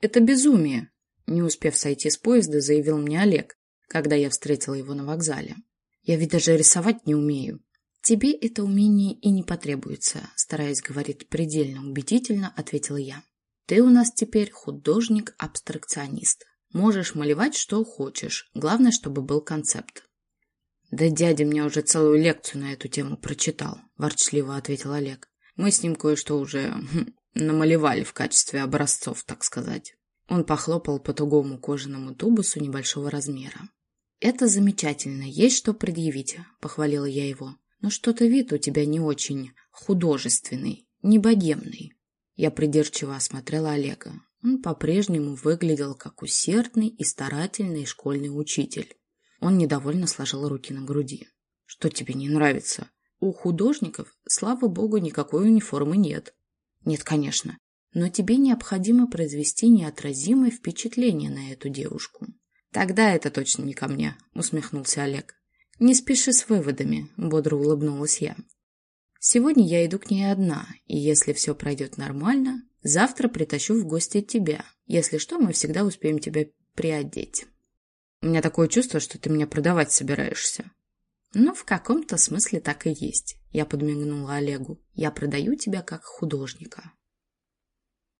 Это безумие, не успев сойти с поезда, заявил мне Олег, когда я встретила его на вокзале. Я ведь даже рисовать не умею. Тебе это умение и не потребуется, стараясь говорить предельно убедительно, ответила я. Ты у нас теперь художник-абстракционист. Можешь малевать, что хочешь. Главное, чтобы был концепт. «Да дядя мне уже целую лекцию на эту тему прочитал», – ворчливо ответил Олег. «Мы с ним кое-что уже хм, намалевали в качестве образцов, так сказать». Он похлопал по тугому кожаному тубусу небольшого размера. «Это замечательно, есть что предъявить», – похвалила я его. «Но что-то вид у тебя не очень художественный, не богемный». Я придирчиво осмотрела Олега. Он по-прежнему выглядел как усердный и старательный школьный учитель. Он недовольно сложил руки на груди. «Что тебе не нравится? У художников, слава богу, никакой униформы нет». «Нет, конечно. Но тебе необходимо произвести неотразимое впечатление на эту девушку». «Тогда это точно не ко мне», — усмехнулся Олег. «Не спеши с выводами», — бодро улыбнулась я. «Сегодня я иду к ней одна, и если все пройдет нормально, завтра притащу в гости тебя. Если что, мы всегда успеем тебя приодеть». У меня такое чувство, что ты меня продавать собираешься. Ну, в каком-то смысле так и есть. Я подмигнула Олегу. Я продаю тебя как художника.